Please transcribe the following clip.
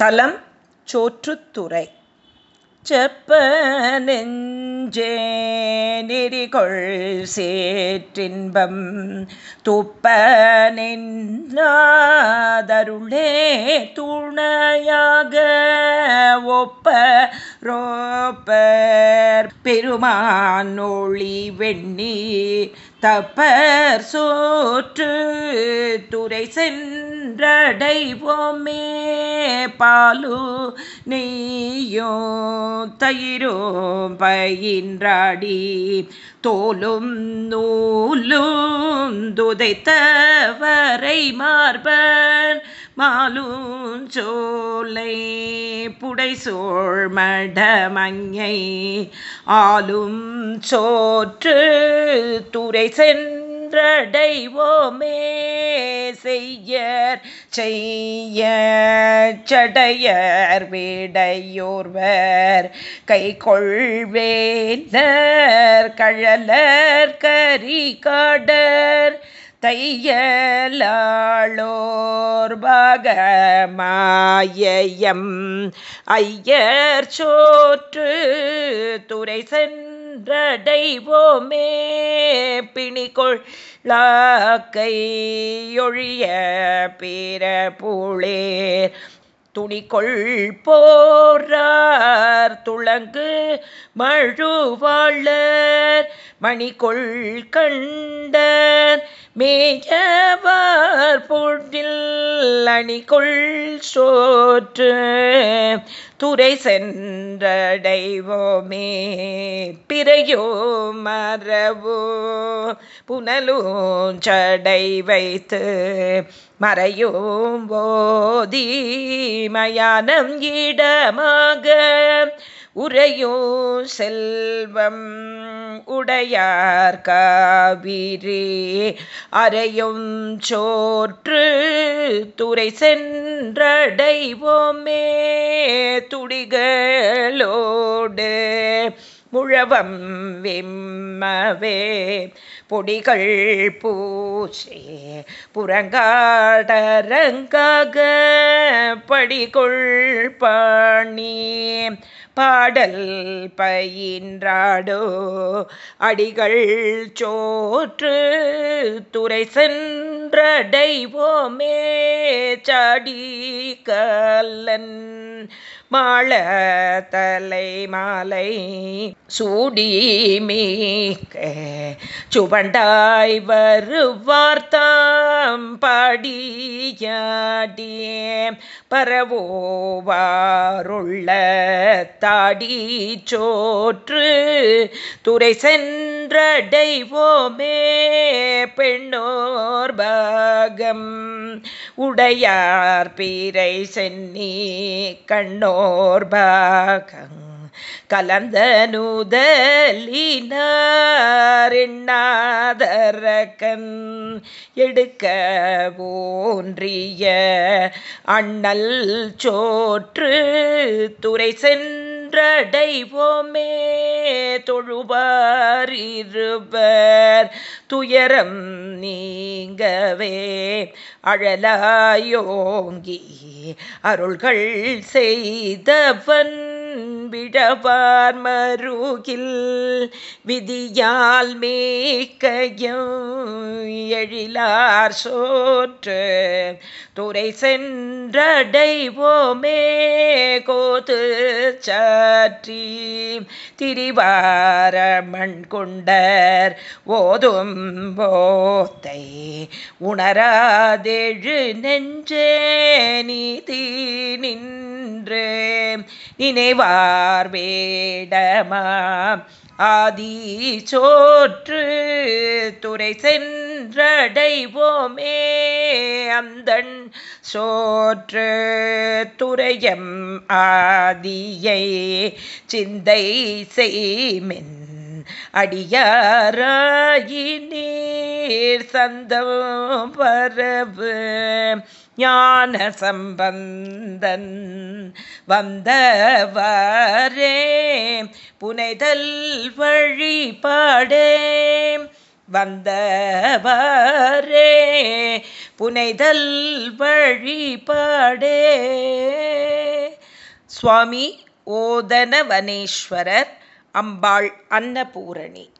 தலம் சோற்றுத்துறை. செப்ப நெஞ்சே நெறிகொள் சேற்றின்பம் துப்ப நின்னாதருளே துணையாக ஒப்ப ரோப்பர் பெருமான் ஒளி வெண்ணீர் தப்பர் சோற்று துறை சென்றடைவோமே. பாலு நெய்யோ தயிரோ பயின்றாடி. தோலும் நூலும் துதைத்தவரை மார்பன் மாலும் சோலை புடைசோழ் மடமங்கை ஆளும் சோற்று துறை சென்று சென்றடைவோமே செய்யர் செய்ய சடையர் விடையோர்வர். கை கொள்வேந்தர் கழலர் கரி காடர் தையலாளோர் பாகமாயம் ஐயர் சோற்று துறை சென்றடைவோமே பிணிகொள் லாக்கை பிற புளேர் துணிகொள் போரார் துளங்கு மழுவாளர். மணிகொள் கண்டர் மேயவார் பொழில் அணிகொள் சோற்று. துறை சென்றடைவோமே பிறையோ மரவோ புனலும் சடை வைத்து மறையும் போதி மயானம் இடமாக உரையும் செல்வம் உடையார் காவிரி. அறையும் சோற்று துறை சென்றடைவோமே துடிகளோடு முழவம் விம்மவே. பொடிகள் பூசே புறங்காடரங்காக படிகொள் பாணி. பாடல் பயின்றாடோ அடிகள் சோற்று துறை சென்றடைவோமே. சாடி கல்லன் மாள தலை மாலை சூடி மீக்க சுவண்டாய் வருவார்த்தாம் பாடியாடியே பரவோவாருள்ள தாடி சோற்று துறை சென்றடைவோமே பெண்ணோர் பாகம். உடையார் பீரை சென்னி கண்ணோர் பாகம் கலந்த நூதலினாரெண்ணாதரக்கன் எடுக்க போன்றிய அண்ணல் சோற்று துறை சென்றடைவோமே தொழுவாரிருவர் துயரம் நீங்கவே அழலாயோங்கி அருள்கள் செய்தவன். விடவார் மருகில் விதியால் மேக்கையும் எழிலார் சோற்று. துறை சென்றடைவோமே கோது சாற்றி. திரிவாரமண் கொண்டர் ஓதும் போத்தை உணராதெழு நெஞ்சே நீதி நின்று. நினைவார் வேடமா? ஆதி சோற்று துறை சென்றடைவோமே. அந்தன் சோற்று துறையம் ஆதியை சிந்தை செய்மென். அடியாராயினீர் சந்தம் பரவு. ஞான சம்பந்தன் வந்தவாரே புனைதல் வழிபாடே வந்தவாரே புனைதல் வழிபாடே. சுவாமி ஓதனவனேஸ்வரர் அம்பாள் அன்னபூரணி.